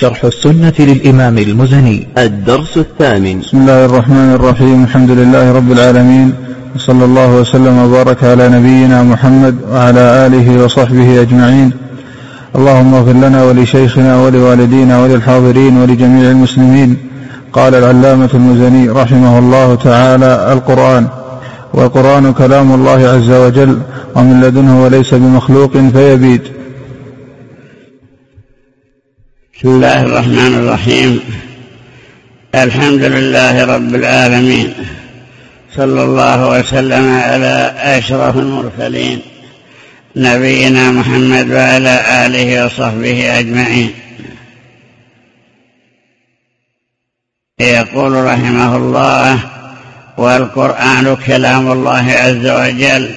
شرح السنة للإمام المزني. الدرس الثامن. بسم الله الرحمن الرحيم. الحمد لله رب العالمين. وصلى الله وسلم وبارك على نبينا محمد وعلى آله وصحبه أجمعين. اللهم اغفر لنا ولشيخنا ولوالدينا وللحاضرين ولجميع المسلمين. قال العلامة المزني رحمه الله تعالى القرآن. والقرآن كلام الله عز وجل. ومن لدنه وليس بمخلوق فيبيد بسم الله الرحمن الرحيم. الحمد لله رب العالمين. صلى الله وسلم على أشرف المرسلين. نبينا محمد وعلى آله وصحبه أجمعين. يقول رحمه الله والقرآن كلام الله عز وجل.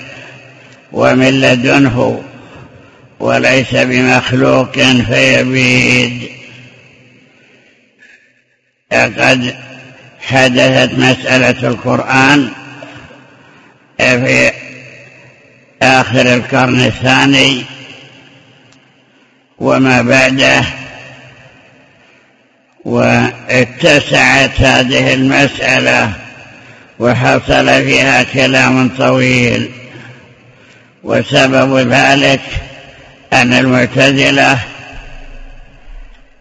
ومن لدنه وليس بمخلوق فيبيد. قد حدثت مسألة القرآن في آخر القرن الثاني وما بعده واتسعت هذه المسألة وحصل فيها كلام طويل وسبب ذلك أن المعتزلة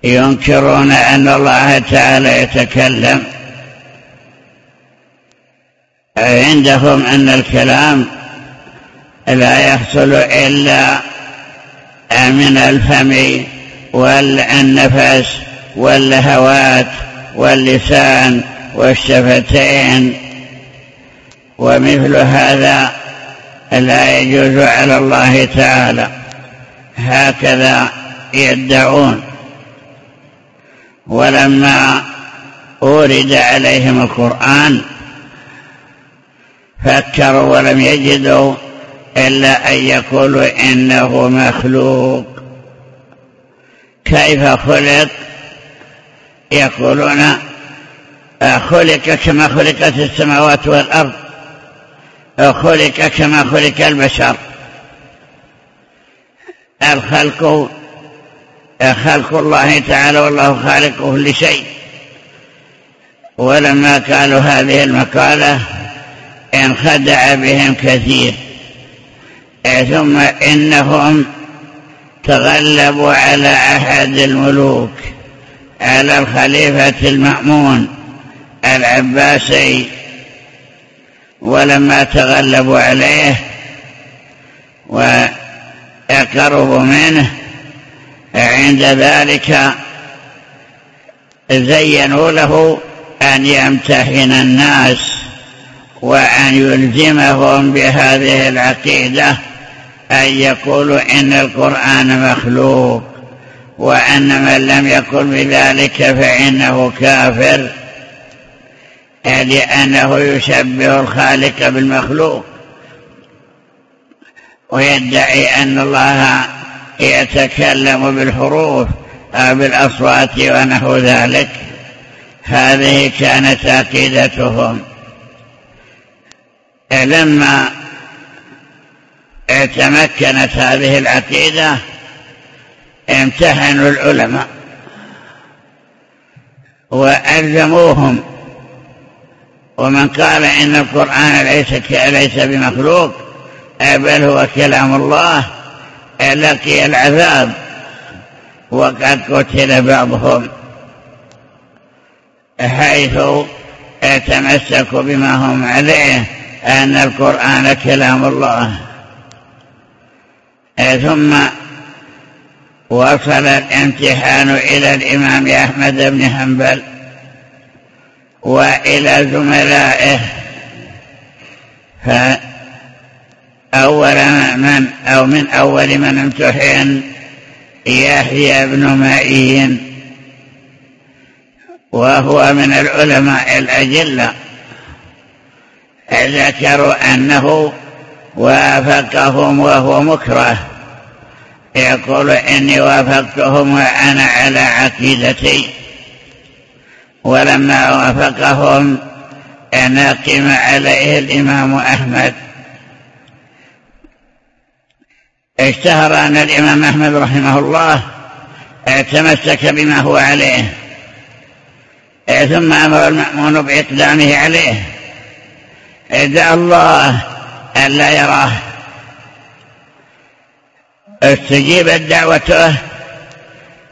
ينكرون أن الله تعالى يتكلم. عندهم أن الكلام لا يحصل إلا من الفم والنفس واللهوات واللسان والشفتين ومثل هذا لا يجوز على الله تعالى. هكذا يدعون. ولما أورد عليهم القرآن فكروا ولم يجدوا إلا أن يقولوا إنه مخلوق. كيف خلق؟ يقولون خلق كما خلقت السماوات والأرض خلق كما خلق البشر. الخلق خلق الله تعالى والله خالق كل شيء ولما قالوا هذه المقالة انخدع بهم كثير. ثم إنهم تغلبوا على أحد الملوك على الخليفة المأمون العباسي. ولما تغلبوا عليه ويقربوا منه عند ذلك زينوا له أن يمتحن الناس وأن يلزمهم بهذه العقيدة أن يقولوا إن القرآن مخلوق وأن من لم يقل بذلك فإنه كافر لأنه يشبه الخالق بالمخلوق. ويدعي أن الله يتكلم بالحروف أو بالأصوات ونحو ذلك. هذه كانت عقيدتهم. لما تمكنت هذه العقيدة امتحنوا العلماء وألزموهم. ومن قال إن القرآن ليس ليس بمخلوق بل هو كلام الله لقي العذاب وقد قتل بعضهم حيث يتمسكوا بما هم عليه أن القرآن كلام الله. ثم وصل الامتحان إلى الإمام أحمد بن حنبل وإلى زملائه. فأول من أو من أول من امتحن؟ يحيى بن معين. وهو من العلماء الأجلة. ذكروا أنه وافقهم وهو مكره. يقول إني وافقتهم وأنا على عقيدتي. ولما وافقهم نقم عليه الإمام أحمد. اشتهر أن الإمام أحمد رحمه الله تمسك بما هو عليه ثم أمر المأمون بإقدامه عليه. دعا الله ألا يراه. استجيبت دعوته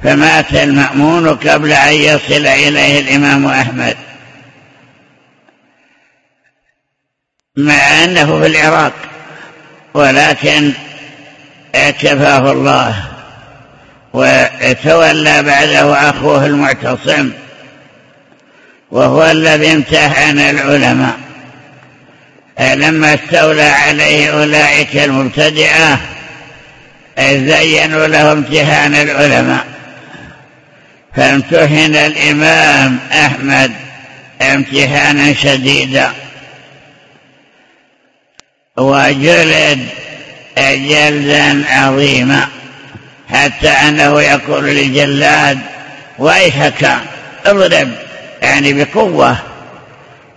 فمات المأمون قبل أن يصل إليه الإمام أحمد. مع أنه في العراق ولكن كفاه الله وتولى بعده أخوه المعتصم وهو الذي امتحن العلماء. لما استولى عليه أولئك المبتدعة زينوا له امتحان العلماء. فامتحن الإمام أحمد امتحانا شديدا. وجلد جلدا عظيما. حتى أنه يقول للجلاد ويحك اضرب. يعني بقوة.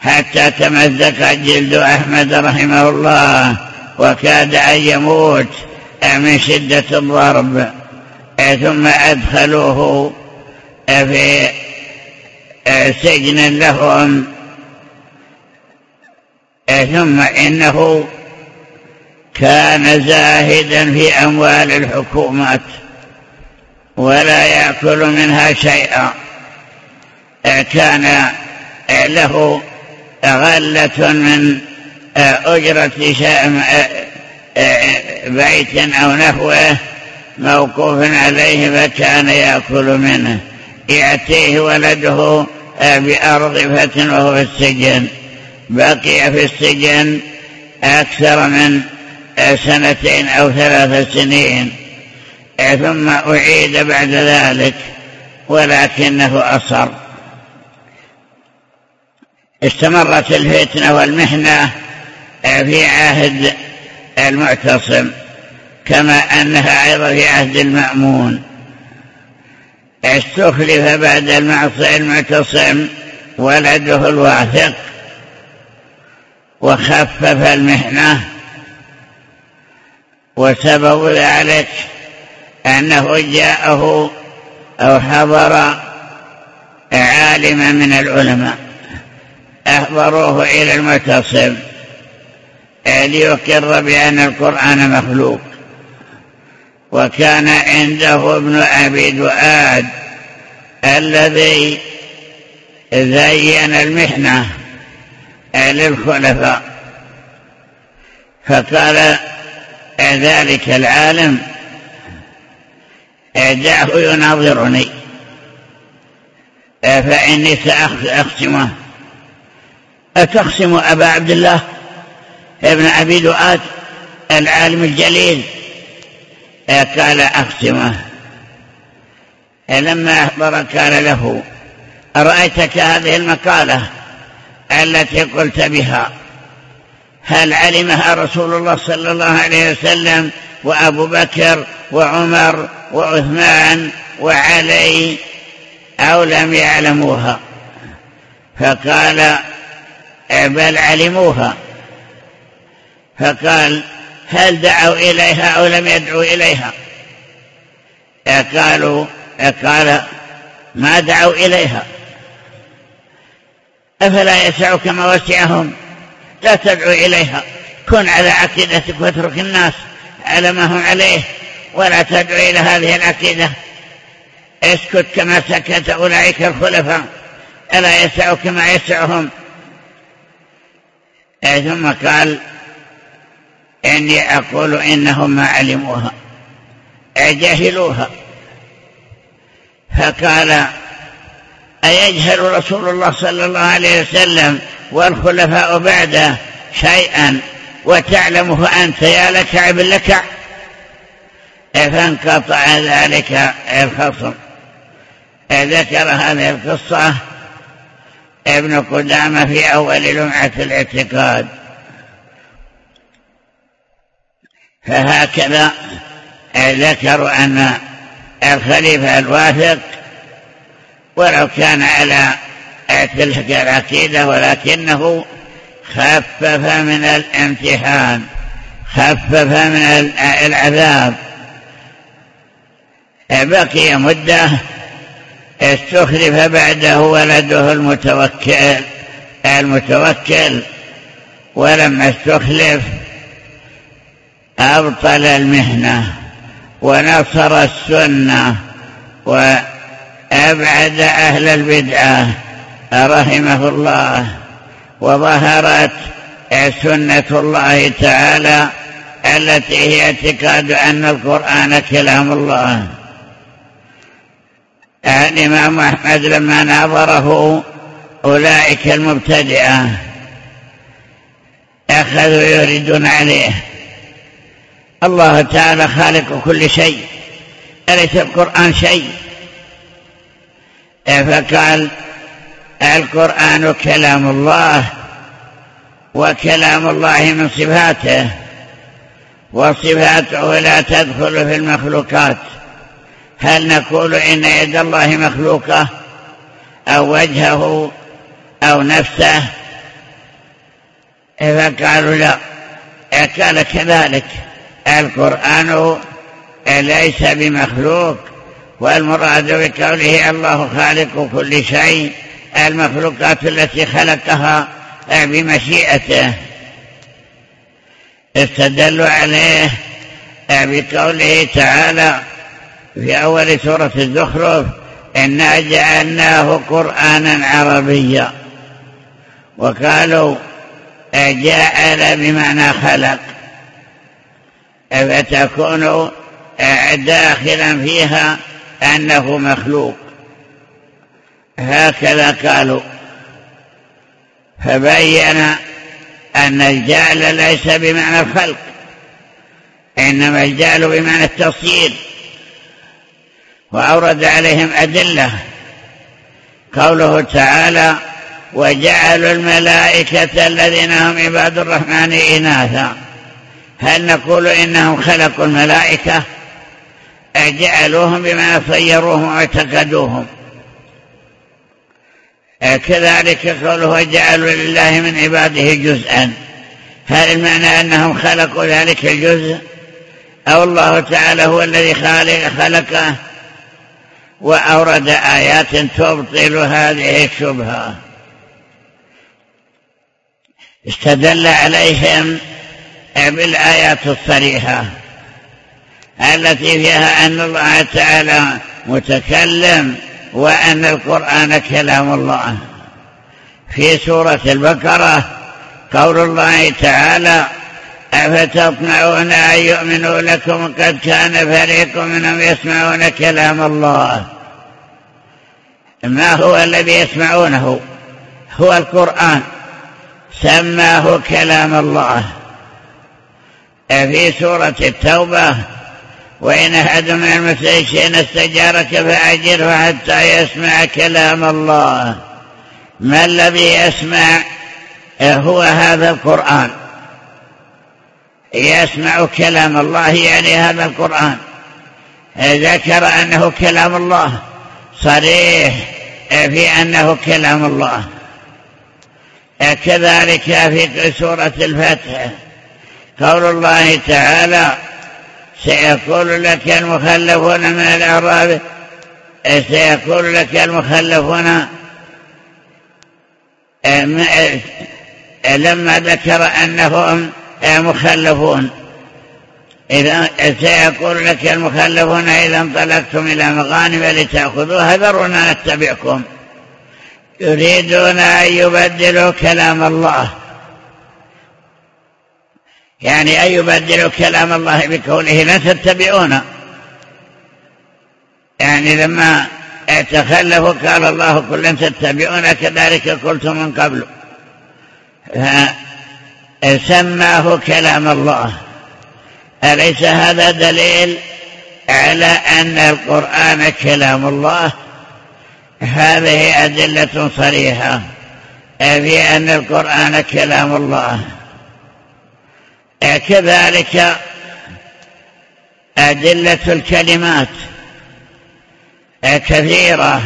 حتى تمزق جلد أحمد رحمه الله وكاد أن يموت من شدة الضرب. ثم أدخلوه في سجن لهم. ثم إنه كان زاهدا في أموال الحكومات ولا يأكل منها شيئا. كان له غلة من أجرة بيت أو نحوه موقوف عليه فكان يأكل منه. يأتيه ولده بأرض فتن وهو في السجن. بقي في السجن أكثر من سنتين أو ثلاث سنين ثم أعيد بعد ذلك ولكنه أصر استمرت الفتنة والمحنة في عهد المعتصم كما أنها أيضا في عهد المأمون. استخلف بعد المعصي المعتصم ولده الواثق وخفف المحنة وسبب ذلك أنه جاءه أو حضر عالما من العلماء. أحضروه إلى المعتصم ليقر بأن القرآن مخلوق. وكان عنده ابن أبي دؤاد الذي زين المحنة للخلفاء. فقال ذلك العالم. دعه يناظرني. فإني سأخصمه أتخصم أبا عبد الله ابن أبي دؤاد العالم الجليل. قال أخصمه لما أحضر قال له أرأيتك هذه المقالة التي قلت بها؟ هل علمها رسول الله صلى الله عليه وسلم وأبو بكر وعمر وعثمان وعلي أو لم يعلموها؟ فقال بل علموها. فقال هل دعوا إليها أو لم يدعوا إليها؟ قالوا قال ما دعوا إليها. أفلا يسعك ما وسعهم؟ لا تدعو إليها. كن على عقيدتك واترك الناس على ما هم عليه ولا تدعو إلى هذه العقيدة. اسكت كما سكت أولئك الخلفاء. ألا يسعك ما يسعهم؟ ثم قال إني أقول إنهم ما علموها. جهلوها فقال أيجهل رسول الله صلى الله عليه وسلم والخلفاء بعده شيئا وتعلمه أنت يا لك لك؟ فانقطع ذلك الخصم. ذكر هذه القصة ابن قدامة في أول لمعة الاعتقاد. فهكذا ذكروا أن الخليفة الواثق ولو كان على تلك العقيدة ولكنه خفف من الامتحان خفف من العذاب. بقي مدة استخلف بعده ولده المتوكل المتوكل. ولما استخلف أبطل المهنة ونصر السنة وأبعد أهل البدعة رحمه الله. وظهرت سنة الله تعالى التي هي اعتقاد أن القرآن كلام الله. الإمام أحمد لما ناظره أولئك المبتدئة أخذوا يردون عليه. الله تعالى خالق كل شيء أليس القرآن شيء؟ فقال القرآن كلام الله وكلام الله من صفاته وصفاته لا تدخل في المخلوقات. هل نقول إن يد الله مخلوقة أو وجهه أو نفسه؟ فقالوا لا قال كذلك القرآن ليس بمخلوق. والمراد بقوله الله خالق كل شيء المخلوقات التي خلقها بمشيئته. استدلوا عليه بقوله تعالى في أول سورة الزخرف إنا جعلناه قرآنا عربيا. وقالوا جعل بمعنى خلق. فتكون داخلا فيها أنه مخلوق. هكذا قالوا. فبين أن الجعل ليس بمعنى الخلق إنما الجعل بمعنى التصيير وأورد عليهم أدلة. قوله تعالى وجعلوا الملائكة الذين هم عباد الرحمن إناثا. هل نقول إنهم خلقوا الملائكة؟ أجعلوهم بما صيروهم واعتقدوهم. كذلك قوله وجعلوا لله من عباده جزءا. هل المعنى أنهم خلقوا ذلك الجزء؟ أو الله تعالى هو الذي خالق خلقه وأورد آيات تبطل هذه الشبهة. استدل عليهم بالآيات الصريحة. التي فيها أن الله تعالى متكلم وأن القرآن كلام الله. في سورة البقرة قول الله تعالى أفتطمعون أن يؤمنوا لكم قد كان فريق منهم يسمعون كلام الله. ما هو الذي يسمعونه؟ هو القرآن. سماه كلام الله. في سورة التوبة وإن أحد من المشركين استجارك فأجره حتى يسمع كلام الله. ما الذي يسمع؟ هو هذا القرآن. يسمع كلام الله يعني هذا القرآن. ذكر أنه كلام الله. صريح في أنه كلام الله. كذلك في سورة الفتح. قول الله تعالى سيقول لك المخلفون من الأعراب سيقول لك المخلفون لما ذكر أنهم مخلفون. إذا سيقول لك المخلفون إذا انطلقتم إلى مغانم لتأخذوها ذرونا نتبعكم. يريدون أن يبدلوا كلام الله. يعني أن يبدلوا كلام الله بقوله لا تتبعون. يعني لما تخلفوا قال الله كل لن تتبعون كذلك قلتم من قبل. فسماه كلام الله. أليس هذا دليل على أن القرآن كلام الله؟ هذه أدلة صريحة. في أن القرآن كلام الله. كذلك أدلة الكلمات كثيرة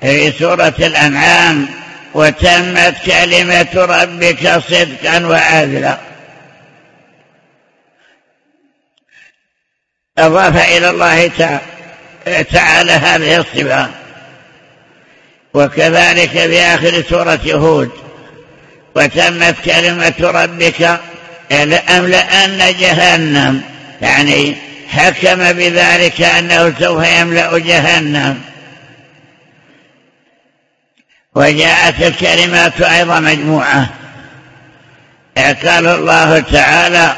في سورة الأنعام وتمت كلمة ربك صدقا وعدلا أضاف إلى الله تعالى هذه الصفة. وكذلك في آخر سورة هود وتمت كلمة ربك لأملأن جهنم. يعني حكم بذلك أنه سوف يملأ جهنم. وجاءت الكلمات أيضا مجموعة. قال الله تعالى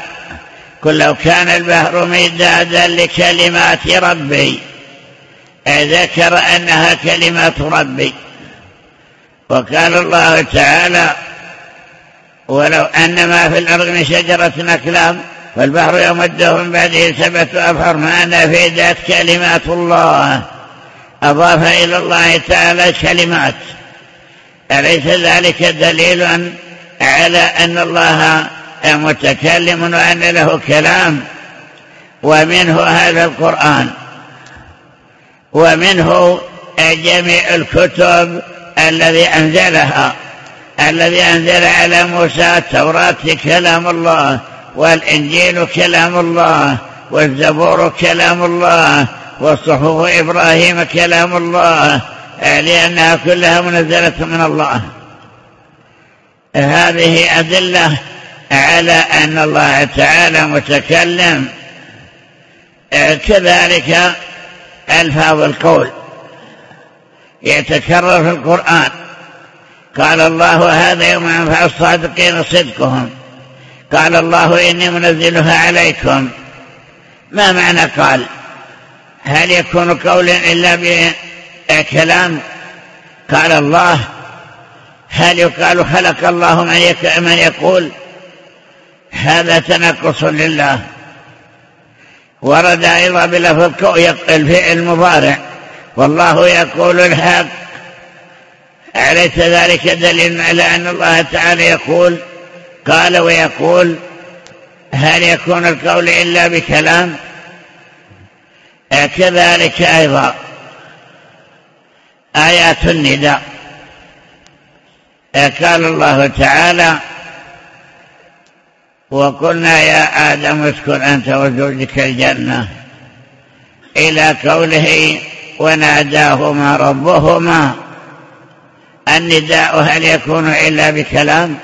قل لو كان البحر مدادا لكلمات ربي ذكر أنها كلمات ربي. وقال الله تعالى ولو أن ما في الأرض من شجرة أكلام فالبحر يمده من بعده سبعة أبحر ما نفدت كلمات الله. أضاف إلى الله تعالى كلمات أليس ذلك دليل على أن الله متكلم وأن له كلام؟ ومنه هذا القرآن. ومنه جميع الكتب الذي أنزلها. الذي أنزل على موسى التوراة كلام الله والإنجيل كلام الله والزبور كلام الله والصحف إبراهيم كلام الله لأنها كلها منزلة من الله. هذه أدلة على أن الله تعالى متكلم. كذلك ألفاظ القول. يتكرر في القرآن. قال الله هذا يوم ينفع الصادقين صدقهم. قال الله إني منزلها عليكم. ما معنى قال؟ هل يكون قولا إلا بكلام؟ قال الله. هل يقال خلق الله من يقول؟ هذا تنقص لله. ورد أيضا بلفظ الفعل المضارع. والله يقول الحق. أليس ذلك دليل على أن الله تعالى يقول قال ويقول هل يكون القول إلا بكلام؟ كذلك أيضا آيات النداء. قال الله تعالى وقلنا يا آدم اسكن أنت وزوجك الجنة إلى قوله وناداهما ربهما. النداء هل يكون إلا بكلام؟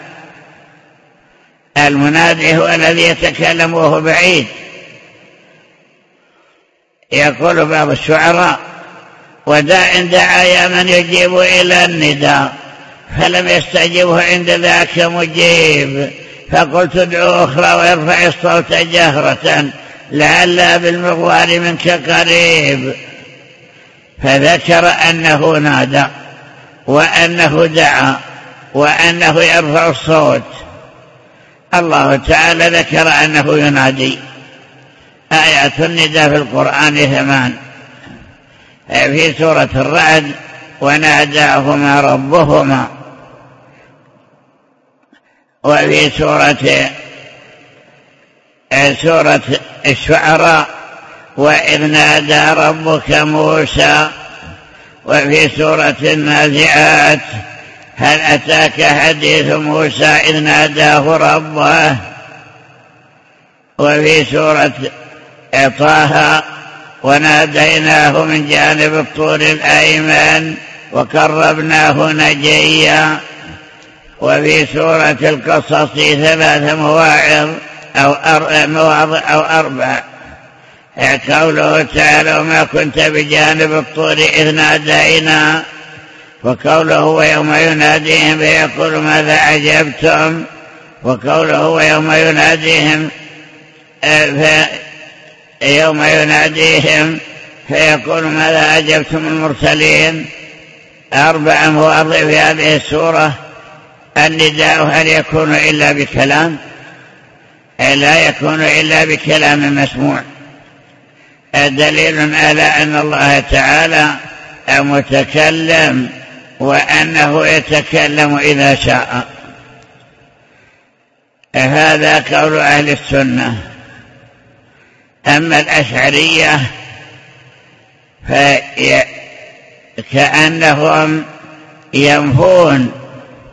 المنادي هو الذي يتكلم وهو بعيد. يقول بعض الشعراء وداع دعا يا من يجيب إلى النداء فلم يستجبه عند ذاك مجيب. فقلت ادعو أخرى ويرفع الصوت جهرة لعل بالمغوار منك قريب. فذكر أنه نادى. وأنه دعا وأنه يرفع الصوت. الله تعالى ذكر أنه ينادي. آيات النداء في القرآن ثمان. في سورة الرعد وناداهما ربهما. وفي سورة سورة الشعراء وإذ نادى ربك موسى وفي سورة النازعات هل أتاك حديث موسى إذ ناداه ربه؟ وفي سورة طه وناديناه من جانب الطور الأيمن وقربناه نجيا. وفي سورة القصص ثلاث مواعظ أو مواضع أو أربع. قوله تعالى وما كنت بجانب الطور إذ نادينا. وقوله ويوم يناديهم فيقول ماذا عجبتم وقوله ويوم يناديهم يوم يناديهم فيقول ماذا عجبتم المرسلين؟ أربع مواضع في هذه السورة. النداء هل يكون إلا بكلام؟ لا يكون إلا بكلام مسموع. دليل على أن الله تعالى متكلم وأنه يتكلم إذا شاء. هذا قول أهل السنة. أما الأشعرية فكأنهم ينفون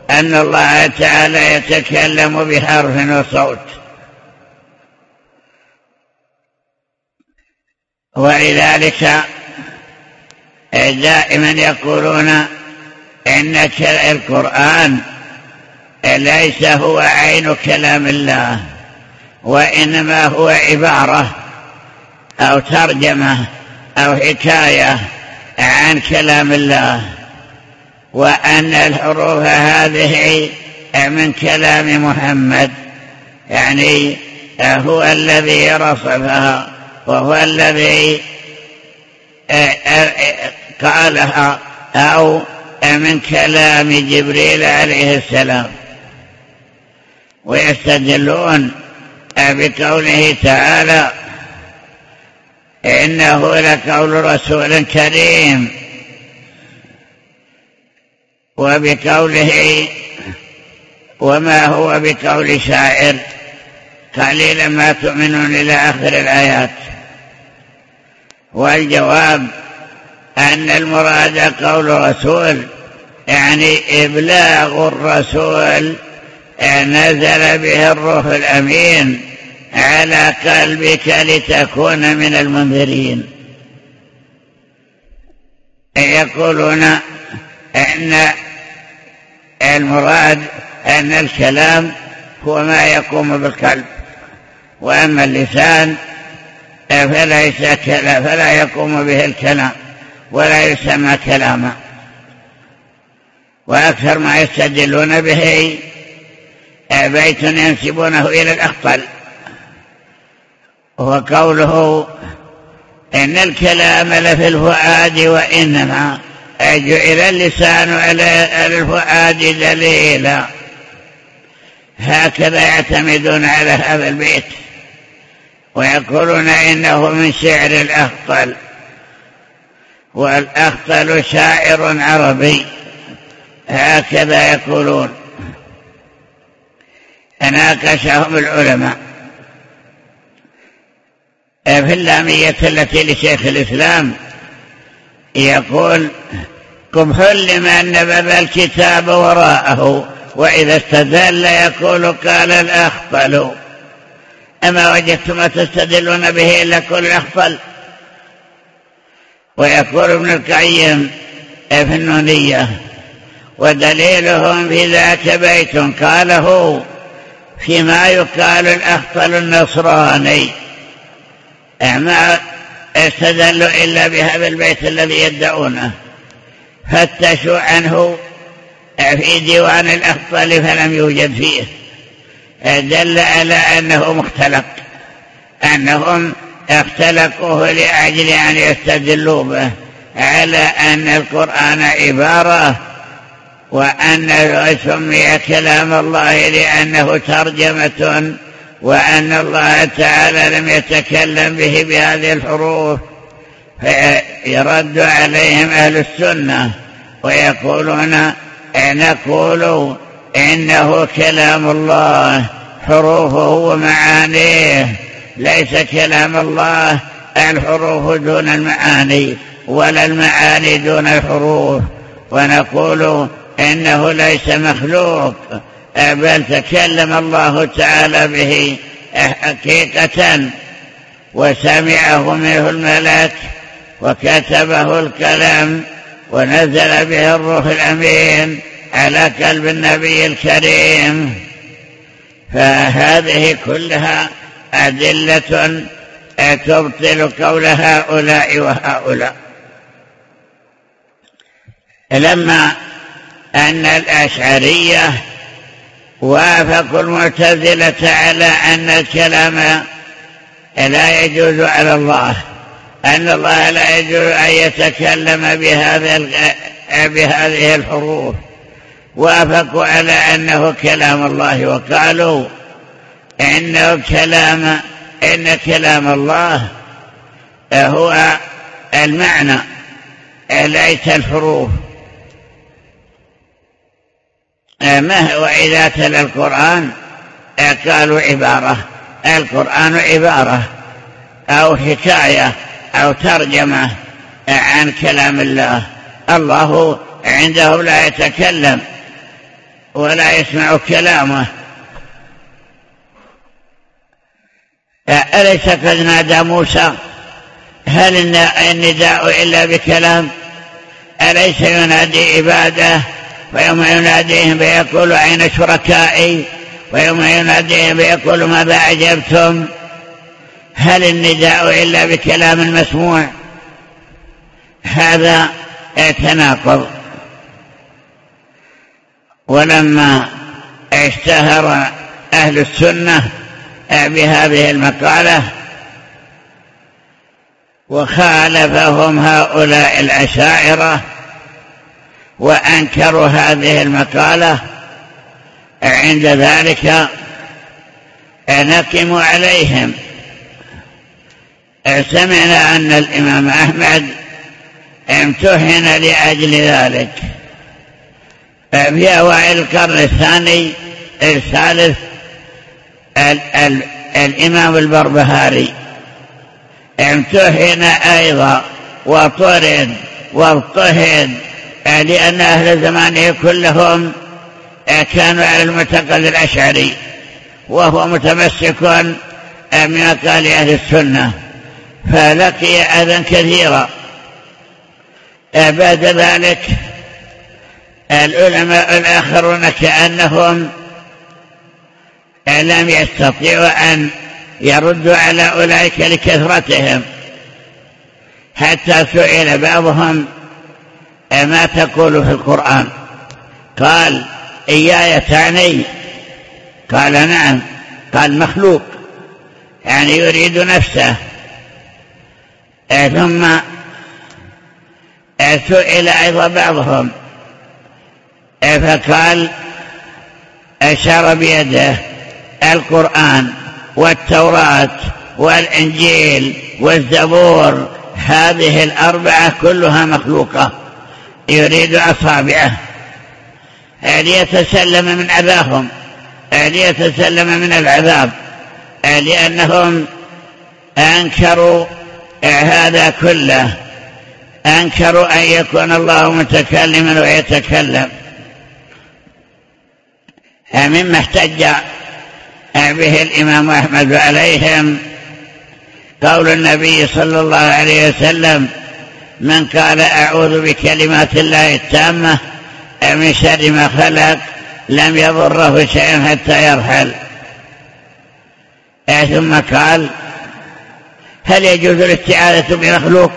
أن الله تعالى يتكلم بحرف وصوت. ولذلك دائما يقولون إن القرآن ليس هو عين كلام الله وإنما هو عبارة أو ترجمة أو حكاية عن كلام الله وأن الحروف هذه من كلام محمد يعني هو الذي رصفها وهو الذي قالها أو من كلام جبريل عليه السلام. ويستدلون بقوله تعالى إنه لقول رسول كريم. وبقوله وما هو بقول شاعر؟ قليلا ما تؤمنون إلى آخر الآيات. والجواب أن المراد قول رسول يعني إبلاغ الرسول نزل به الروح الأمين على قلبك لتكون من المنذرين. يقولون أن المراد أن الكلام هو ما يقوم بالقلب وأما اللسان فليس فلا يقوم به الكلام ولا يسمى كلاما وأكثر ما يستدلون به بيت ينسبونه إلى الأخطل هو قوله إن الكلام لفي الفؤاد وإنما جعل اللسان على الفؤاد دليلا. هكذا يعتمدون على هذا البيت. ويقولون إنه من شعر الأخطل. والأخطل شاعر عربي. هكذا يقولون. ناقشهم العلماء. في اللامية التي لشيخ الإسلام يقول قبح لمن نبذ الكتاب وراءه وإذا استدل يقول قال الأخطل. أما وجدتم ما تستدلون به إلا كل الأخطل ويقول ابن القيم في النونية ودليلهم في ذاك بيت قاله فيما يقال الأخطل النصراني. ما استدلوا إلا بهذا البيت الذي يدعونه. فتشوا عنه في ديوان الأخطل فلم يوجد فيه. دل على أنه مختلق أنهم اختلقوه لأجل أن يستدلوا به على أن القرآن عبارة وأنه سمي كلام الله لأنه ترجمة وأن الله تعالى لم يتكلم به بهذه الحروف. فيرد عليهم أهل السنة ويقولون نقول إنه كلام الله حروفه ومعانيه. ليس كلام الله الحروف دون المعاني ولا المعاني دون الحروف. ونقول إنه ليس مخلوق بل تكلم الله تعالى به حقيقة. وسمعه منه الملك وكتبه الكلام ونزل به الروح الأمين. على قلب النبي الكريم. فهذه كلها أدلة تبطل قول هؤلاء وهؤلاء. لما أن الأشعرية وافقوا المعتزلة على أن الكلام لا يجوز على الله أن الله لا يجوز أن يتكلم بهذه الحروف. وافقوا على أنه كلام الله وقالوا إنه كلام إن كلام الله هو المعنى ليس الحروف. إذا تلا القرآن؟ قالوا عبارة القرآن عبارة أو حكاية أو ترجمة عن كلام الله. الله عنده لا يتكلم. ولا يسمع كلامه. أليس قد نادى موسى؟ هل النداء إلا بكلام؟ أليس ينادي عباده؟ ويوم يناديهم فيقول أين شركائي؟ ويوم يناديهم فيقول ماذا أعجبتم هل النداء إلا بكلام مسموع هذا تناقض ولما اشتهر أهل السنة بهذه المقالة وخالفهم هؤلاء العشائرة وأنكروا هذه المقالة عند ذلك نقم عليهم. سمعنا أن الإمام أحمد امتحن لأجل ذلك. في أوائل القرن الثاني الثالث ال ال الإمام البربهاري. امتحن أيضا وطرد واضطهد لأن أهل زمانه كلهم كانوا على المعتقد الأشعري وهو متمسك من قال أهل السنة فلقي أذى كثيرا. بعد ذلك العلماء الآخرون كأنهم لم يستطيعوا أن يردوا على أولئك لكثرتهم. حتى سئل بعضهم ما تقول في القرآن؟ قال إياي تعني؟ قال نعم. قال مخلوق. يعني يريد نفسه. ثم سئل أيضا بعضهم فقال أشار بيده القرآن والتوراة والإنجيل والزبور. هذه الأربعة كلها مخلوقة. يريد أصابعه. ليتسلم من أذاهم. ليتسلم من العذاب. لأنهم أنكروا هذا كله. أنكروا أن يكون الله متكلما ويتكلم. مما احتج به الإمام أحمد عليهم قول النبي صلى الله عليه وسلم من قال أعوذ بكلمات الله التامة من شر ما خلق لم يضره شيء حتى يرحل. ثم قال هل يجوز الاستعاذة بمخلوق؟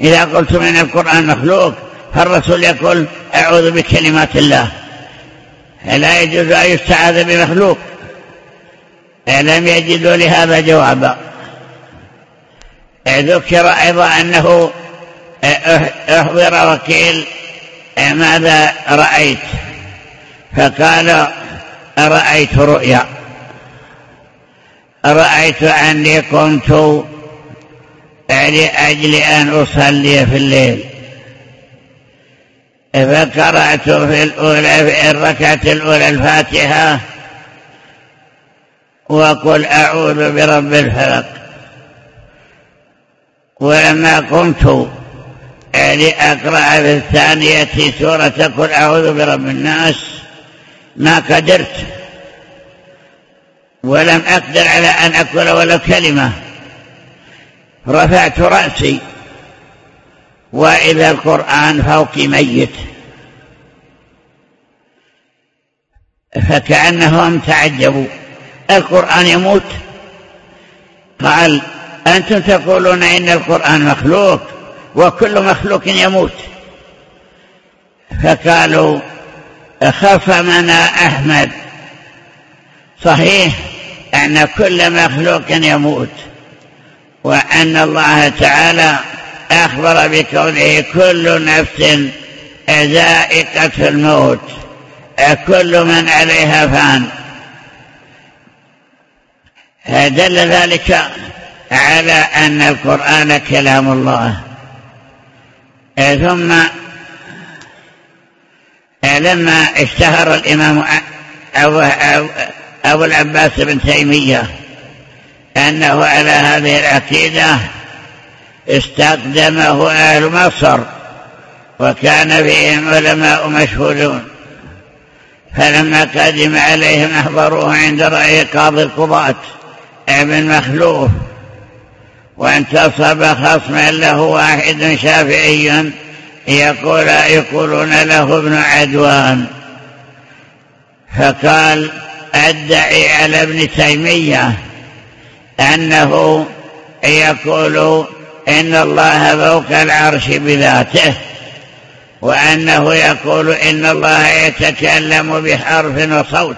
إذا قلت من القرآن مخلوق فالرسول يقول أعوذ بكلمات الله. لا يجوز أن يستعاذ بمخلوق. لم يجدوا لهذا جوابا. ذكر أيضا أنه أحضر وكيل ماذا رأيت؟ فقال رأيت رؤيا. رأيت أني قمت لأجل أن أصلي في الليل. فقرأت في الأولى في الركعة الأولى الفاتحة وقل أعوذ برب الفلق. ولما قمت لأقرأ في الثانية سورة قل أعوذ برب الناس ما قدرت. ولم أقدر على أن أقول ولو كلمة. رفعت رأسي. وإذا القرآن فوقي ميت. فكأنهم تعجبوا. القرآن يموت. قال أنتم تقولون إن القرآن مخلوق وكل مخلوق يموت. فقالوا خصمنا أحمد. صحيح أن كل مخلوق يموت وأن الله تعالى أخبر بكونه كل نفس ذائقة الموت كل من عليها فان. دل ذلك على أن القرآن كلام الله. ثم لما اشتهر الإمام أبو, أبو العباس بن تيمية أنه على هذه العقيدة استقدمه أهل مصر وكان فيهم علماء مشهودون. فلما قدم عليهم أحضروه عند رأي قاضي القضاة ابن يقول يقولون له ابن عدوان. فقال أدعي على ابن تيمية أنه يقول إن الله فوق العرش بذاته وأنه يقول إن الله يتكلم بحرف وصوت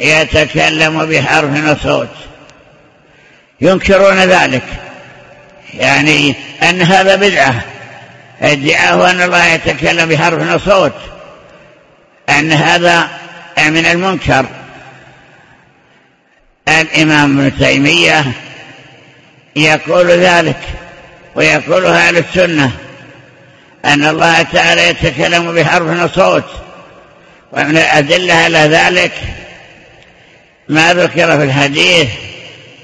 يتكلم بحرف وصوت. ينكرون ذلك. يعني أن هذا بدعة ادعاه أن الله يتكلم بحرف وصوت. أن هذا من المنكر. الإمام ابن تيمية يقول ذلك ويقولها أهل السنة أن الله تعالى يتكلم بحرف وصوت ومن الأدلة على ذلك ما ذكر في الحديث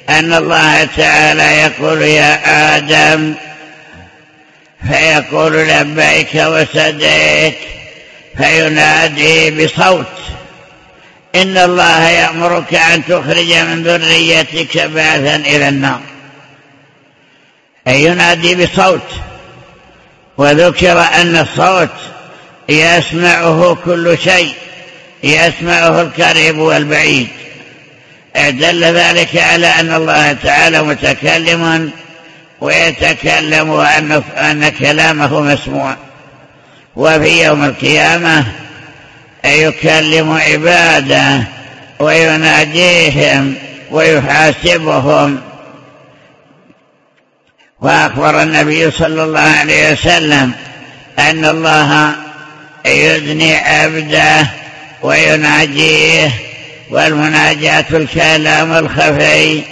أن الله تعالى يقول يا آدم فيقول لبيك وسديك فينادي بصوت. إن الله يأمرك أن تخرج من ذريتك بعثا إلى النار. ينادي بصوت. وذكر أن الصوت يسمعه كل شيء يسمعه القريب والبعيد. دل ذلك على أن الله تعالى متكلم ويتكلم أن كلامه مسموع. وفي يوم القيامة يكلم عباده ويناديهم ويحاسبهم. وأخبر النبي صلى الله عليه وسلم أن الله يدني عبده ويناجيه والمناجاة الكلام الخفي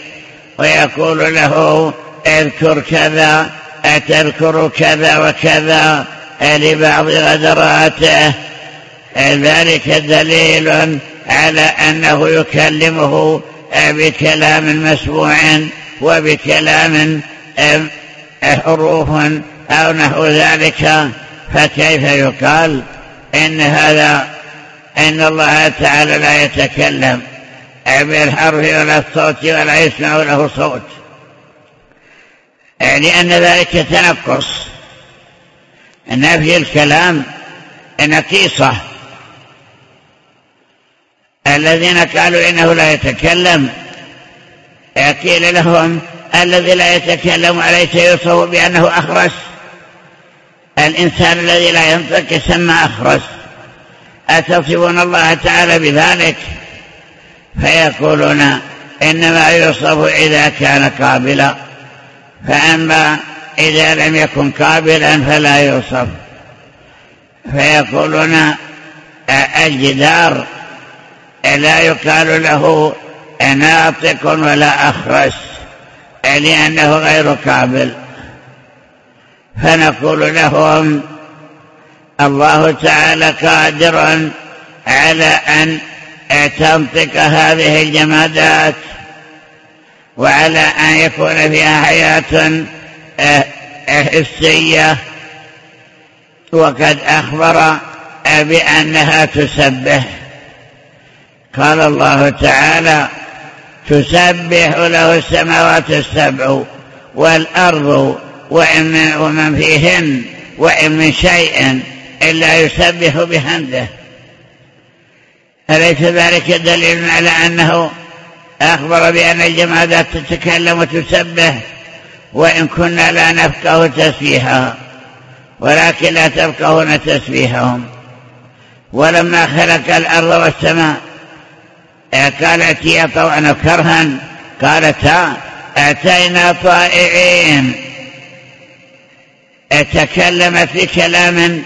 ويقول له اذكر كذا أتذكر كذا وكذا لبعض غدراته. ذلك دليل على أنه يكلمه بكلام مسموع وبكلام حروف أو نحو ذلك فكيف يقال إن هذا إن الله تعالى لا يتكلم؟ بالحرف ولا الصوت ولا يسمع له صوت. لأن ذلك تنقص. نفي الكلام نقيصة. الذين قالوا إنه لا يتكلم قيل لهم الذي لا يتكلم أليس يوصف بأنه أخرس. الإنسان الذي لا ينطق يسمى أخرس. أتصفون الله تعالى بذلك؟ فيقولون إنما يوصف إذا كان قابلا. فأما إذا لم يكن قابلا فلا يوصف. فيقولون الجدار لا يقال له ناطق ولا أخرس. لأنه غير قابل. فنقول لهم الله تعالى قادر على أن تنطق هذه الجمادات وعلى أن يكون فيها حياة حسية وقد أخبر بأنها تسبح. قال الله تعالى تسبح له السماوات السبع والأرض ومن فيهن وإن من شيء إلا يسبح بحمده. أليس ذلك دليل على أنه أخبر بأن الجمادات تتكلم وتسبح؟ وإن كنا لا نفقه تسبيحها ولكن لا تفقهون تسبيحهم. ولما خلق الأرض والسماء قالت يا طوعا كرها قالتا أتينا طائعين. تكلمت بكلام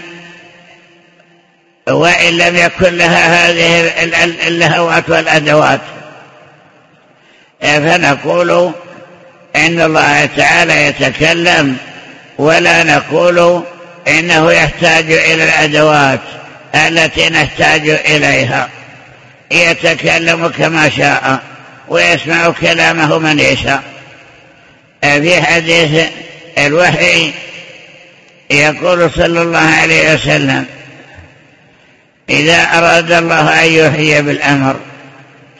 وإن لم يكن لها هذه اللهوات والأدوات. فنقول إن الله تعالى يتكلم ولا نقول إنه يحتاج إلى الأدوات التي نحتاج إليها. يتكلم كما شاء ويسمع كلامه من يشاء. في حديث الوحي يقول صلى الله عليه وسلم إذا أراد الله أن يحيي بالأمر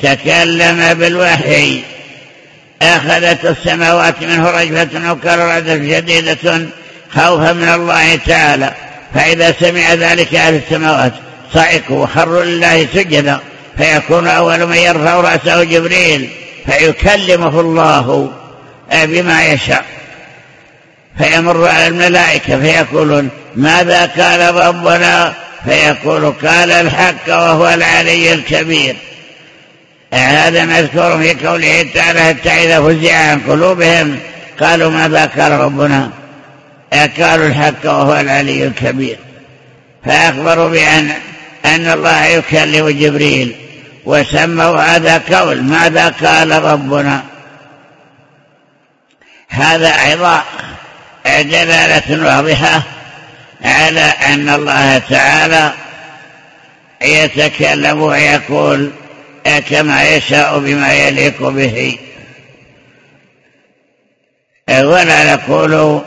تكلم بالوحي. أخذت السماوات منه رجفة أو كررة شديدة خوفا من الله تعالى. فإذا سمع ذلك أهل السماوات صعقوا وخروا لله سجدا. فيكون أول من يرفع رأسه جبريل فيكلمه الله بما يشاء. فيمر على الملائكة فيقولون ماذا قال ربنا؟ فيقول قال الحق وهو العلي الكبير. هذا مذكور في قوله تعالى حتى إذا فزع عن قلوبهم قالوا ماذا قال ربنا؟ قالوا الحق وهو العلي الكبير. فأخبروا بأن أن الله يكلم جبريل. وسموا هذا قول ماذا قال ربنا؟ هذا أيضا دلالة واضحة على أن الله تعالى يتكلم ويقول كما يشاء بما يليق به. ولا نقول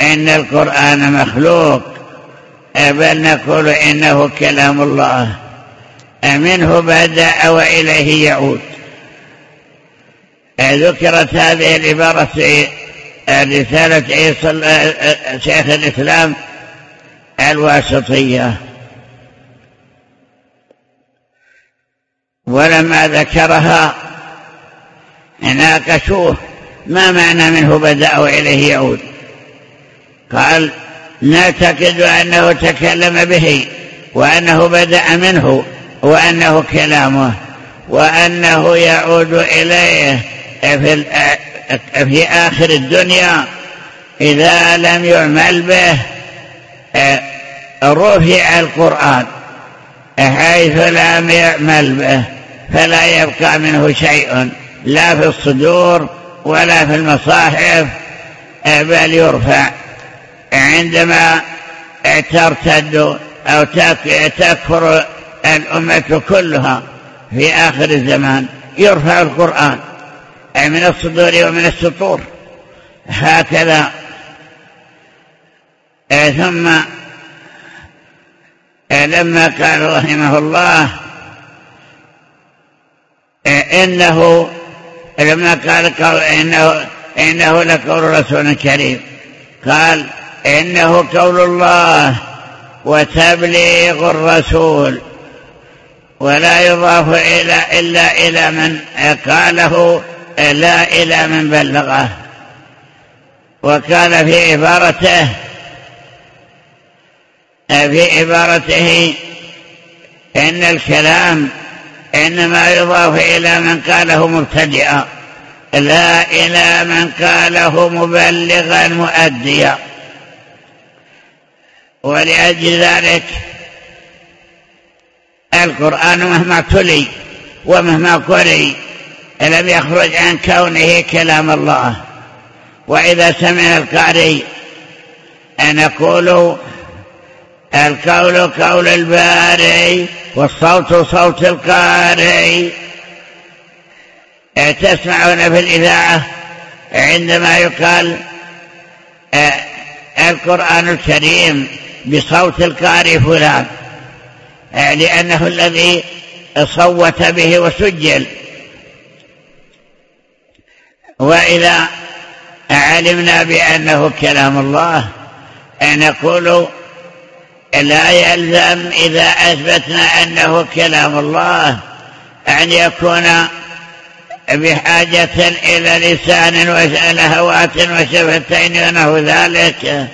إن القرآن مخلوق بل نقول إنه كلام الله. منه بدأ وإليه يعود. ذكرت هذه العبارة في رسالة شيخ الإسلام الواسطية. ولما ذكرها ناقشوه ما معنى منه بدأ وإليه يعود. قال نعتقد أنه تكلم به وأنه بدأ منه وأنه كلامه وأنه يعود إليه في, في آخر الدنيا. إذا لم يعمل به رفع القرآن. حيث لم يعمل به فلا يبقى منه شيء لا في الصدور ولا في المصاحف بل يرفع. عندما ترتد أو تكفر الأمة كلها في آخر الزمان يرفع القرآن من الصدور ومن السطور. هكذا. ثم لما قال رحمه الله إنه لما قال, قال إنه, إنه لقول رسول كريم قال إنه قول الله وتبليغ الرسول. ولا يضاف إلى إلا إلى من قاله لا إلى من بلغه. وكان في عبارته في عبارته إن الكلام إنما يضاف إلى من قاله مبتدئا لا إلى من قاله مبلغا مؤديا. ولأجل ذلك القرآن مهما تلي ومهما قري لم يخرج عن كونه كلام الله؟ وإذا سمع القارئ نقول القول قول الباري والصوت صوت القارئ. تسمعون في الإذاعة؟ عندما يقال القرآن الكريم بصوت القارئ فلان. لأنه الذي صوت به وسجل. وإذا علمنا بأنه كلام الله نقول لا يلزم إذا أثبتنا أنه كلام الله أن يكون بحاجة إلى لسان ولهوات وشفتين ونحو ذلك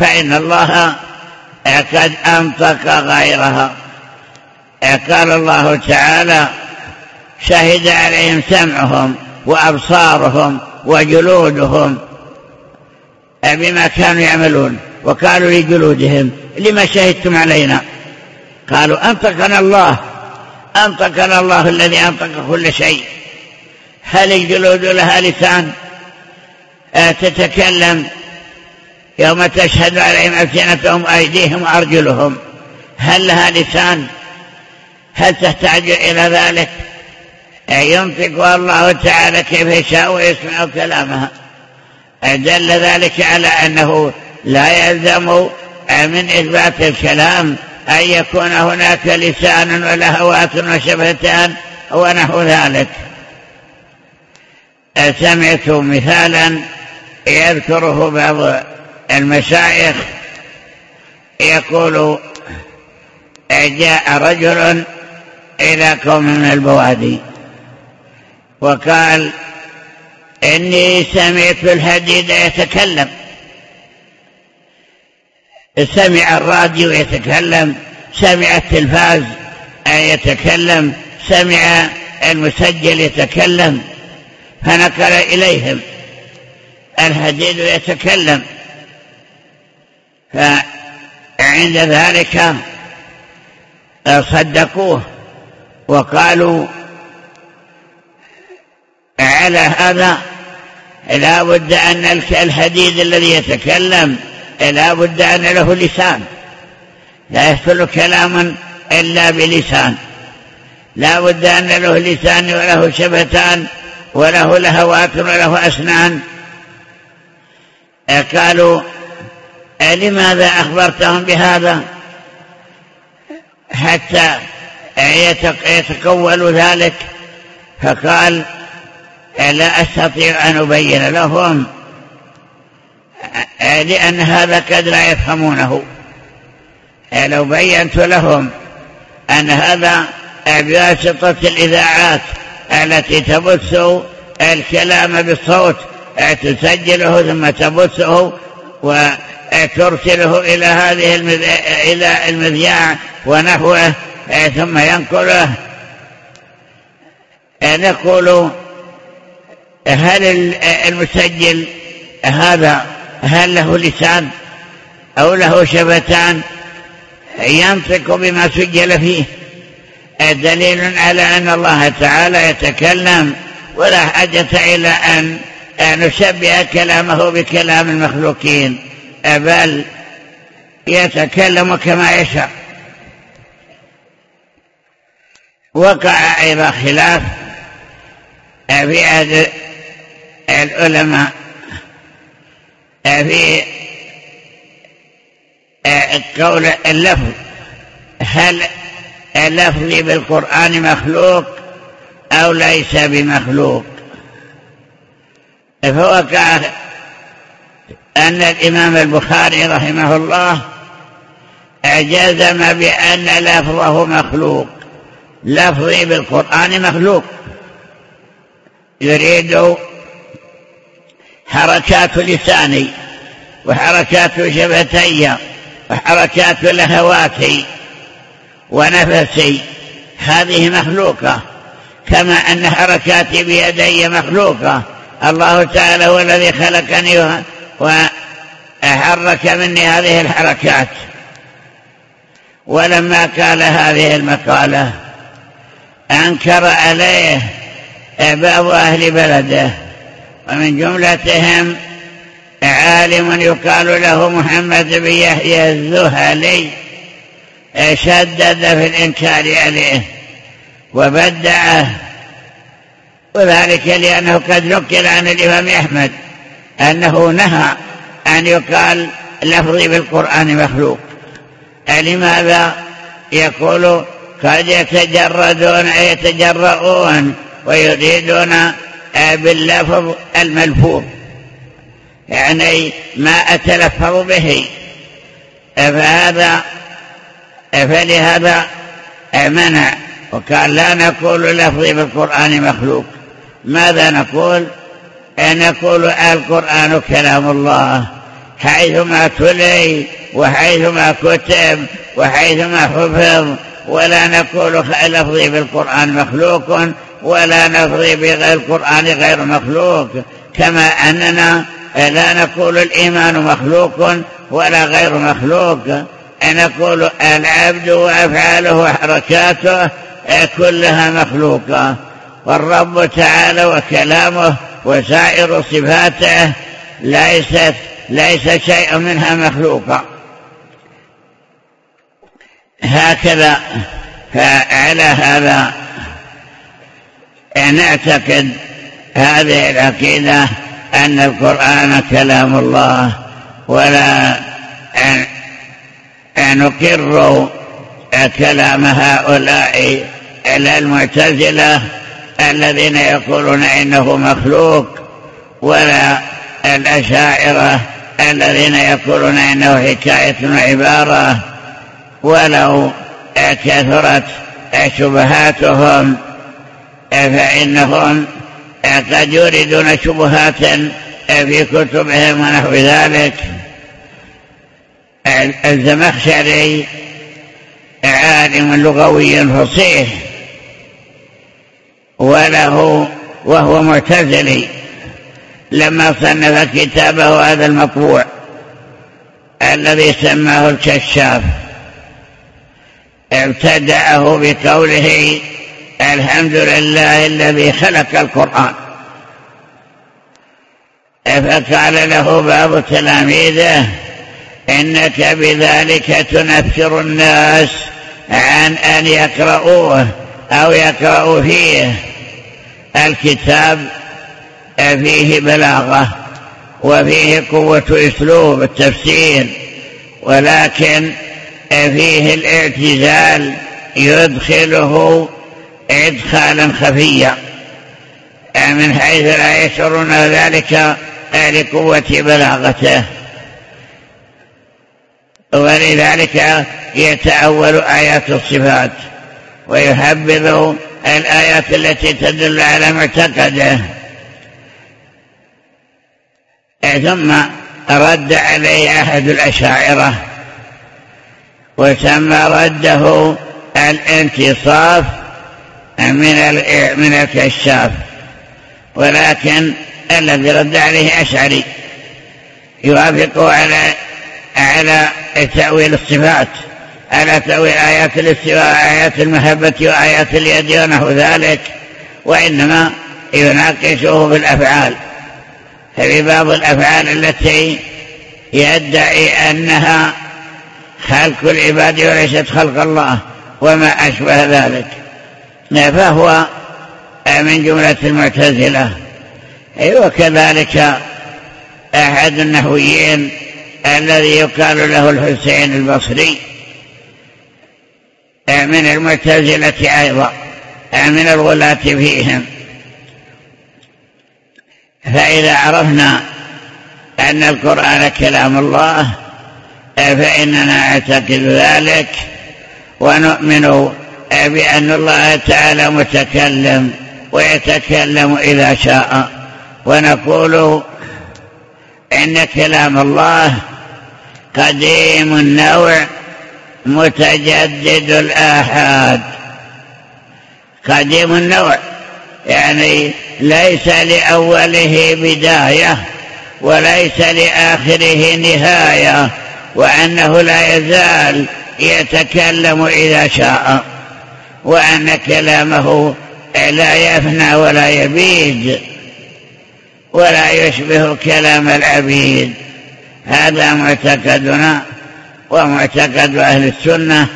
فإن الله قد أنطق غيرها. قال الله تعالى شهد عليهم سمعهم وأبصارهم وجلودهم بما كانوا يعملون وقالوا لجلودهم لما شهدتم علينا؟ قالوا أنطقنا الله أنطقنا الله الذي أنطق كل شيء. هل الجلود لها لسان؟ تتكلم. يوم تشهد عليهم ألسنتهم وأيديهم وأرجلهم هل لها لسان؟ هل تحتاج إلى ذلك؟ ينطق الله تعالى كيف يشاء ويسمع كلامها دل ذلك على أنه لا يلزم من إثبات الكلام أن يكون هناك لسان ولهوات وشفتان ونحو ذلك. سمعت مثالا يذكره بعض المشايخ يقول جاء رجل إلى قوم من البوادي. وقال إني سمعت الحديد يتكلم. سمع الراديو يتكلم سمع التلفاز يتكلم سمع المسجل يتكلم. فنقل إليهم الحديد يتكلم. فعند ذلك صدقوه. وقالوا على هذا لا بد أن الحديد الذي يتكلم لا بد أن له لسان. لا يحصل كلاما إلا بلسان. لا بد أن له لسان وله شفتان وله لهوات وله أسنان. قالوا لماذا أخبرتهم بهذا؟ حتى يتقول ذلك؟ فقال لا أستطيع أن أبين لهم لأن هذا قد لا يفهمونه. لو بينت لهم أن هذا بواسطة الإذاعات التي تبث الكلام بالصوت تسجله ثم تبثه وترسله إلى هذه إلى المذياع ونحوه ثم ينقله نقول هل المسجل هذا هل له لسان أو له شفتان ينطق بما سجل فيه دليل على أن الله تعالى يتكلم ولا حاجة إلى أن نشبه كلامه بكلام المخلوقين بل يتكلم كما يشاء وقع أيضا خلاف في عهد العلماء في قول اللفظ هل لفظي بالقرآن مخلوق أو ليس بمخلوق؟ فوقع أن الإمام البخاري رحمه الله جزم بأن لفظه مخلوق. لفظي بالقرآن مخلوق. يريد حركات لساني وحركات شفتي وحركات لهواتي ونفسي. هذه مخلوقة كما أن حركاتي بيدي مخلوقة. الله تعالى هو الذي خلقني وحرك مني هذه الحركات. ولما قال هذه المقالة أنكر عليه بعض أهل بلده ومن جملتهم عالم يقال له محمد بن يحيى الذهلي شدد في الإنكار عليه وبدعه وذلك لأنه قد نقل عن الإمام أحمد أنه نهى أن يقال لفظي بالقرآن مخلوق. لماذا؟ يقول قد يتجردون يتجرؤون ويريدون باللفظ الملفوظ. يعني ما أتلفظ به. فهذا فلهذا منع وقال لا نقول لفظي بالقرآن مخلوق. ماذا نقول؟ نقول القرآن كلام الله. حيثما تلي وحيثما كتب وحيثما حفظ ولا نقول لفظي بالقرآن مخلوق ولا نفضي بالقرآن غير مخلوق. كما أننا لا نقول الإيمان مخلوق ولا غير مخلوق. نقول العبد وأفعاله وحركاته كلها مخلوقة. والرب تعالى وكلامه وسائر صفاته ليست ليس شيء منها مخلوقا هكذا فعلى هذا. نعتقد هذه العقيدة أن القرآن كلام الله ولا نقر كلام هؤلاء المعتزلة الذين يقولون إنه مخلوق ولا الأشاعرة الذين يقولون إنه حكاية وعبارة ولو كثرت شبهاتهم فإنهم قد يريدون شبهات في كتبهم ونحو ذلك. الزمخشري عالم لغوي فصيح وله وهو معتزلي لما صنف كتابه هذا المطبوع الذي سماه الكشاف. ابتدعه بقوله الحمد لله الذي خلق القرآن. فقال له بعض تلاميذه إنك بذلك تنفر الناس عن أن يقرؤوه أو يقرأوا فيه. الكتاب فيه بلاغة وفيه قوة أسلوب التفسير ولكن فيه الاعتزال يدخله إدخالا خفيا. من حيث لا يشعرون ذلك لقوة بلاغته. ولذلك يتأول آيات الصفات ويحبذ الآيات التي تدل على معتقده. ثم رد عليه أحد الأشاعرة وسمى رده الانتصاف من من الكشاف. ولكن الذي رد عليه أشعري يوافقه على على تأويل الصفات على تأويل آيات الاستواء آيات المحبة وآيات اليد ونحو ذلك وإنما يناقشه في الأفعال. ففي الأفعال التي يدعي أنها خلق العباد وليست خلق الله وما أشبه ذلك. فهو؟ من جملة المعتزلة. وكذلك أحد النحويين الذي يقال له الحسين البصري. من المعتزلة أيضا. من الغلاة فيهم. فإذا عرفنا أن القرآن كلام الله فإننا نعتقد ذلك ونؤمن بأن الله تعالى متكلم ويتكلم إذا شاء. ونقول إن كلام الله قديم النوع متجدد الآحاد. قديم النوع يعني ليس لأوله بداية وليس لآخره نهاية. وأنه لا يزال يتكلم إذا شاء وأن كلامه لا يفنى ولا يبيد ولا يشبه كلام العبيد. هذا معتقدنا ومعتقد أهل السنة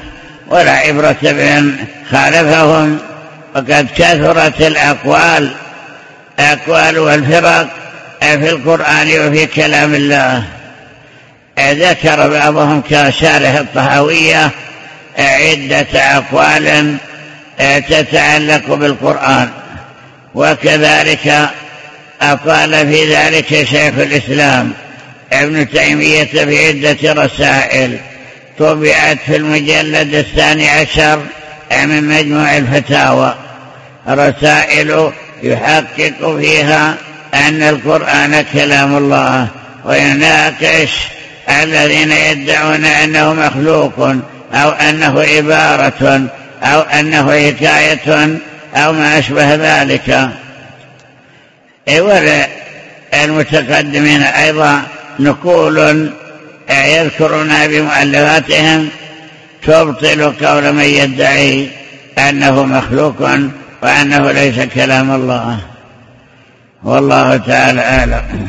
ولا عبرة بهم خالفهم. وقد كثرت الأقوال أقوال والفرق في القرآن وفي كلام الله. ذكر بعضهم كشارح الطهوية عدة أقوال تتعلق بالقرآن. وكذلك أقال في ذلك شيخ الإسلام ابن تيمية في عدة رسائل. طبعت في المجلد الثاني عشر من مجموع الفتاوى. رسائل يحقق فيها أن القرآن كلام الله ويناقش الذين يدعون أنه مخلوق أو أنه عبارة أو أنه حكاية أو ما أشبه ذلك. المتقدمين أيضا نقول يذكرنا بمؤلفاتهم تبطل قول من يدعي أنه مخلوق وأنه ليس كلام الله. والله تعالى أعلم.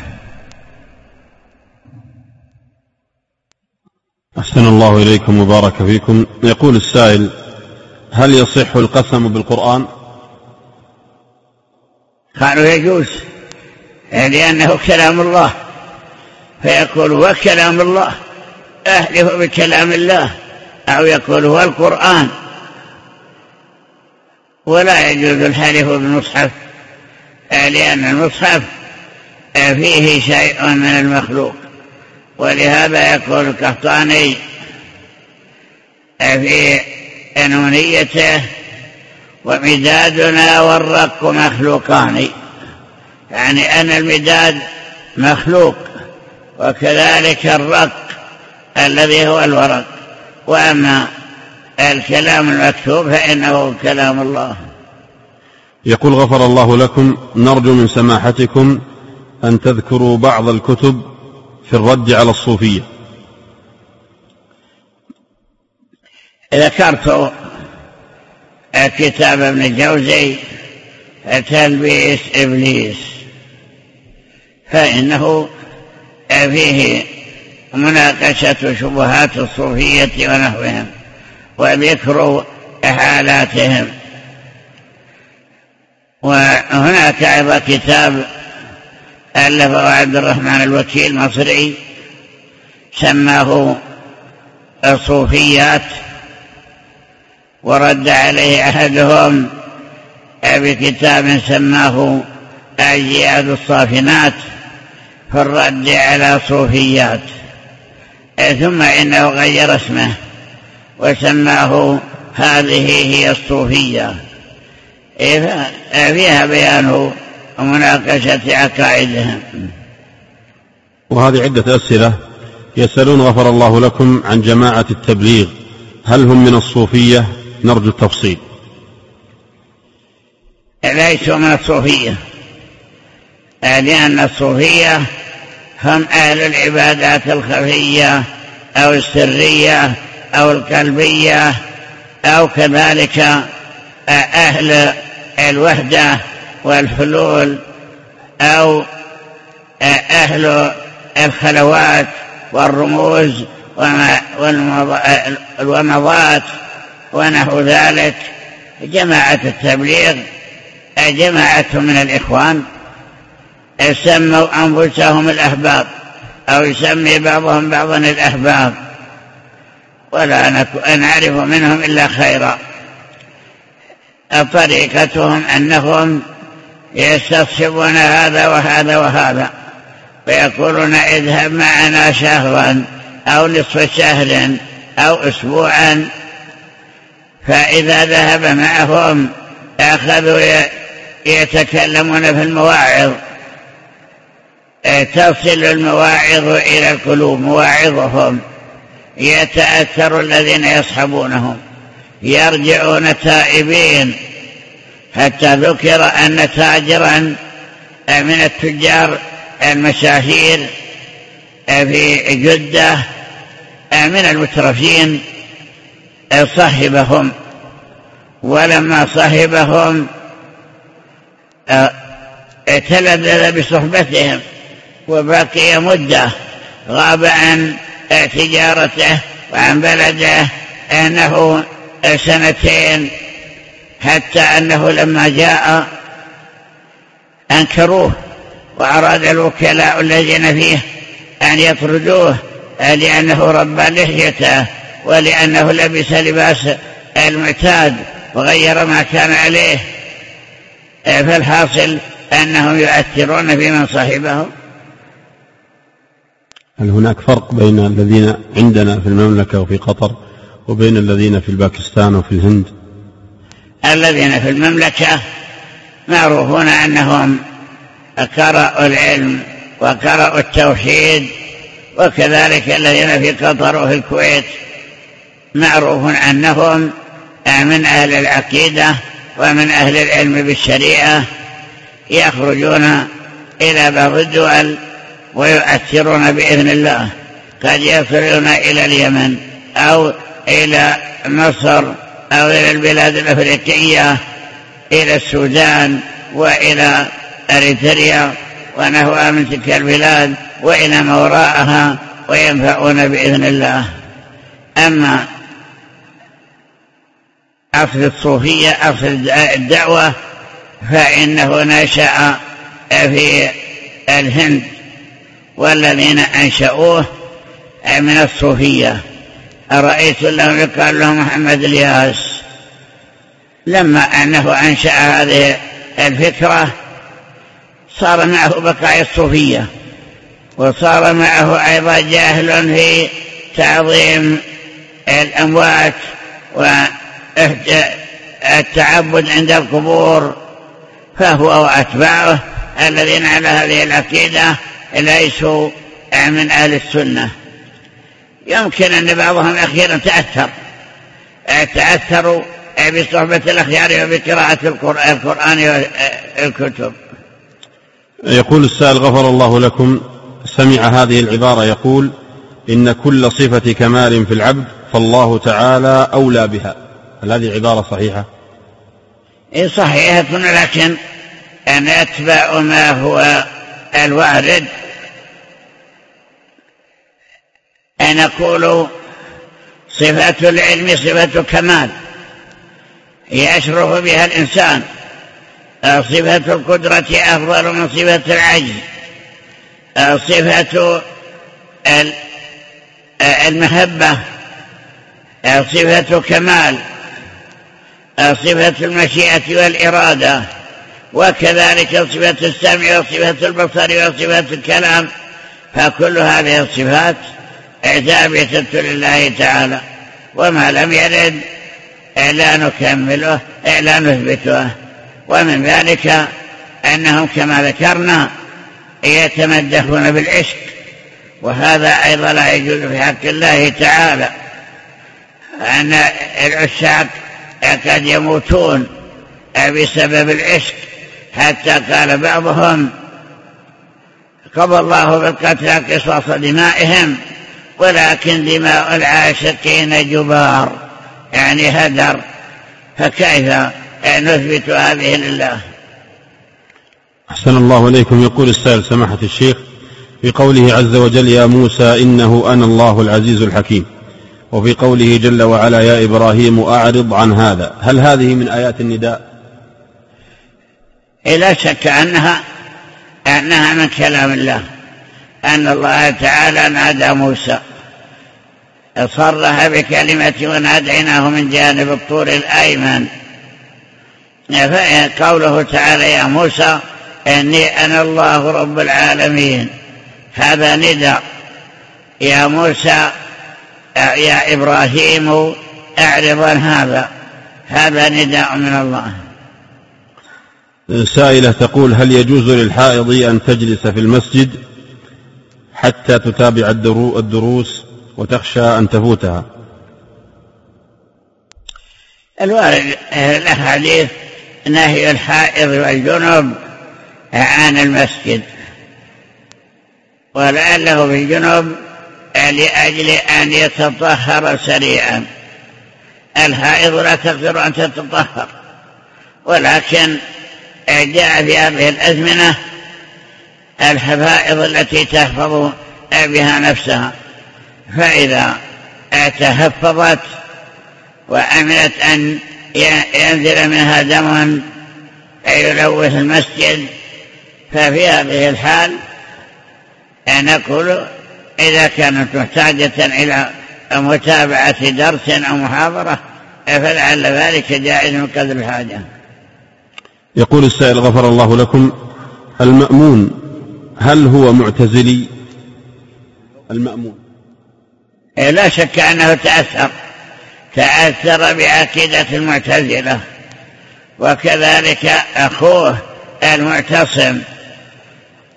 أحسن الله إليكم وبارك فيكم. يقول السائل هل يصح القسم بالقرآن؟ قالوا يجوز لأنه كلام الله. فيقول هو كلام الله أحلف بكلام الله أو يقول هو القرآن. ولا يجوز الحلف بالمصحف لأن المصحف فيه شيء من المخلوق. ولهذا يقول القحطاني في نونيته ومدادنا والرق مخلوقان. يعني أن المداد مخلوق وكذلك الرق الذي هو الورق. وأما الكلام المكتوب فإنه كلام الله. يقول غفر الله لكم نرجو من سماحتكم أن تذكروا بعض الكتب في الرد على الصوفية. ذكرت كتاب ابن الجوزي تلبيس إبليس فإنه فيه مناقشة شبهات الصوفية ونحوهم وذكر حالاتهم وهناك أيضا كتاب ألفه عبد الرحمن الوكيل مصري سماه الصوفيات ورد عليه أحدهم بكتاب سماه أجياد الصافنات في الرد على صوفيات. ثم إنه غير اسمه وسماه هذه هي الصوفية. فيها بيان ومناقشة عقائدهم. وهذه عدة أسئلة يسألون غفر الله لكم عن جماعة التبليغ. هل هم من الصوفية؟ نرجو التفصيل. ليسوا من الصوفية. لأن الصوفية هم أهل العبادات الخفية أو السرية أو القلبية أو كذلك أهل الوحدة والحلول أو أهل الخلوات والرموز والومضات ونحو ذلك. جماعة التبليغ جماعة من الإخوان سموا أنفسهم الأحباب أو يسمي بعضهم بعضا الأحباب. ولا نعرف منهم إلا خيرا. طريقتهم أنهم يستصحبون هذا وهذا وهذا ويقولون اذهب معنا شهرا أو نصف شهر أو أسبوعا. فإذا ذهب معهم أخذوا يتكلمون في المواعظ. تصل المواعظ إلى القلوب مواعظهم. يتأثر الذين يصحبونهم. يرجعون تائبين. حتى ذكر أن تاجرا من التجار المشاهير في جدة من المترفين صهبهم ولما صهبهم تلذذ بصحبتهم وبقي مدة غاب عن تجارته وعن بلده أنه سنتين حتى أنه لما جاء أنكروه وأراد الوكلاء الذين فيه أن يطردوه لأنه ربى لحيته ولأنه لبس لباس المعتاد وغير ما كان عليه. فالحاصل أنهم يؤثرون في من صاحبهم. هل هناك فرق بين الذين عندنا في المملكة وفي قطر وبين الذين في الباكستان وفي الهند؟ الذين في المملكة معروفون أنهم قرأوا العلم وقرأوا التوحيد وكذلك الذين في قطر وفي الكويت معروف أنهم من أهل العقيدة ومن أهل العلم بالشريعة يخرجون إلى بعض الدول ويؤثرون بإذن الله. قد يصلون إلى اليمن أو إلى مصر أو إلى البلاد الأفريقية إلى السودان وإلى أريتريا ونحوها من تلك البلاد وإلى ما وراءها وينفعون بإذن الله. أما أصل الصوفية أصل الدعوة فإنه نشأ في الهند والذين أنشأوه من الصوفية. أرأيت لهم يقال له محمد الياس؟ لما أنه أنشأ هذه الفكرة صار معه بقايا الصوفية وصار معه أيضا جاهل في تعظيم الأموات والتعبد عند القبور فهو وأتباعه الذين على هذه العقيدة ليسوا من أهل السنة. يمكن أن بعضهم أخيرا تأثر. تأثروا بصحبة الأخيار وبقراءة القرآن والكتب يقول السائل غفر الله لكم. سمع هذه العبارة يقول إن كل صفة كمال في العبد فالله تعالى أولى بها. هل هذه عبارة صحيحة؟ إيه صحيحة لكن أن أتبع ما هو الوارد أن أقول صفة العلم صفة كمال يشرف بها الإنسان. صفة القدرة أفضل من صفة العجز. صفة المهبة صفة كمال صفة المشيئة والإرادة. وكذلك صفة السمع وصفة البصر وصفة الكلام. فكل هذه الصفات ثابتة لله تعالى. وما لم يرد لا نكمله لا نثبته. ومن ذلك أنهم كما ذكرنا يتمدحون بالعشق. وهذا أيضا لا يجوز في حق الله تعالى. أن العشاق قد يموتون بسبب العشق. حتى قال بعضهم قضى الله بالقتل قصاص دمائهم. ولكن دماء العاشقين جبار يعني هدر. فكيف نثبت هذه لله؟ أحسن الله إليكم. يقول السائل سماحة الشيخ في قوله عز وجل يا موسى إنه أنا الله العزيز الحكيم. وفي قوله جل وعلا يا إبراهيم أعرض عن هذا. هل هذه من آيات النداء؟ لا شك أنها أنها من كلام الله. أن الله تعالى نادى موسى. صرح بكلمة وناديناه من جانب الطور الأيمن. قوله تعالى يا موسى إني أنا الله رب العالمين. هذا نداء يا موسى يا إبراهيم أعرض عن هذا. هذا نداء من الله. سائلة تقول هل يجوز للحائض أن تجلس في المسجد؟ حتى تتابع الدروس وتخشى أن تفوتها. الوارد الأحاديث نهي الحائض والجنب عن المسجد. ولعله في الجنب لأجل أن يتطهر سريعا. الحائض لا تقدر أن تتطهر. ولكن جاء في هذه الأزمنة الحفائظ التي تحفظ بها نفسها. فإذا تحفظت وأمنت أن ينزل منها دم يلوث المسجد ففي هذه الحال نقول إذا كانت محتاجة إلى متابعة درس أو محاضرة فلعل ذلك جائز من قدر الحاجة. يقول السائل غفر الله لكم المأمون هل هو معتزلي؟ المأمون. لا شك أنه تأثر. تأثر بعقيدة المعتزلة. وكذلك أخوه المعتصم.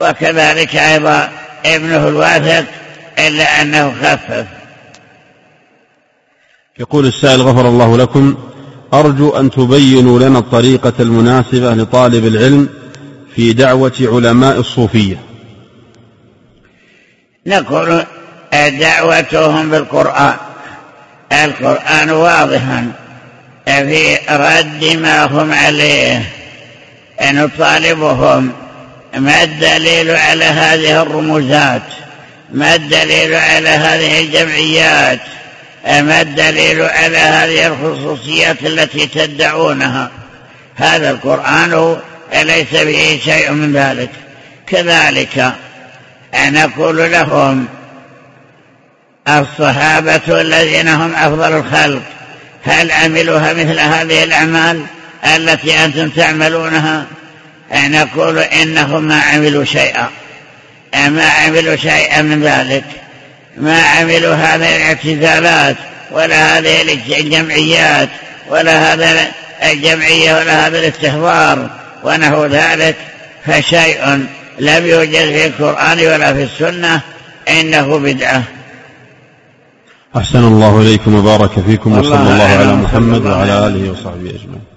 وكذلك أيضا ابنه الواثق إلا أنه خفف. يقول السائل غفر الله لكم. أرجو أن تبينوا لنا الطريقة المناسبة لطالب العلم في دعوة علماء الصوفية. نقول دعوتهم بالقرآن. القرآن واضحا في رد ما هم عليه. نطالبهم. ما الدليل على هذه الرموزات؟ ما الدليل على هذه الجمعيات؟ ما الدليل على هذه الخصوصيات التي تدعونها؟ هذا القرآن ليس به شيء من ذلك. كذلك نقول لهم الصحابة الذين هم أفضل الخلق هل عملوها مثل هذه الأعمال التي أنتم تعملونها؟ نقول إنهم ما عملوا شيئا. ما عملوا شيئا من ذلك؟ ما عملوا هذه الاعتزالات ولا هذه الجمعيات ولا هذا الجمعية ولا هذا الاستهبار ونحو ذلك؟ فشيء لم يوجد في القرآن ولا في السنة إنه بدعة. أحسن الله إليكم وبارك فيكم وصلى الله على محمد وعلى آله وصحبه أجمعين.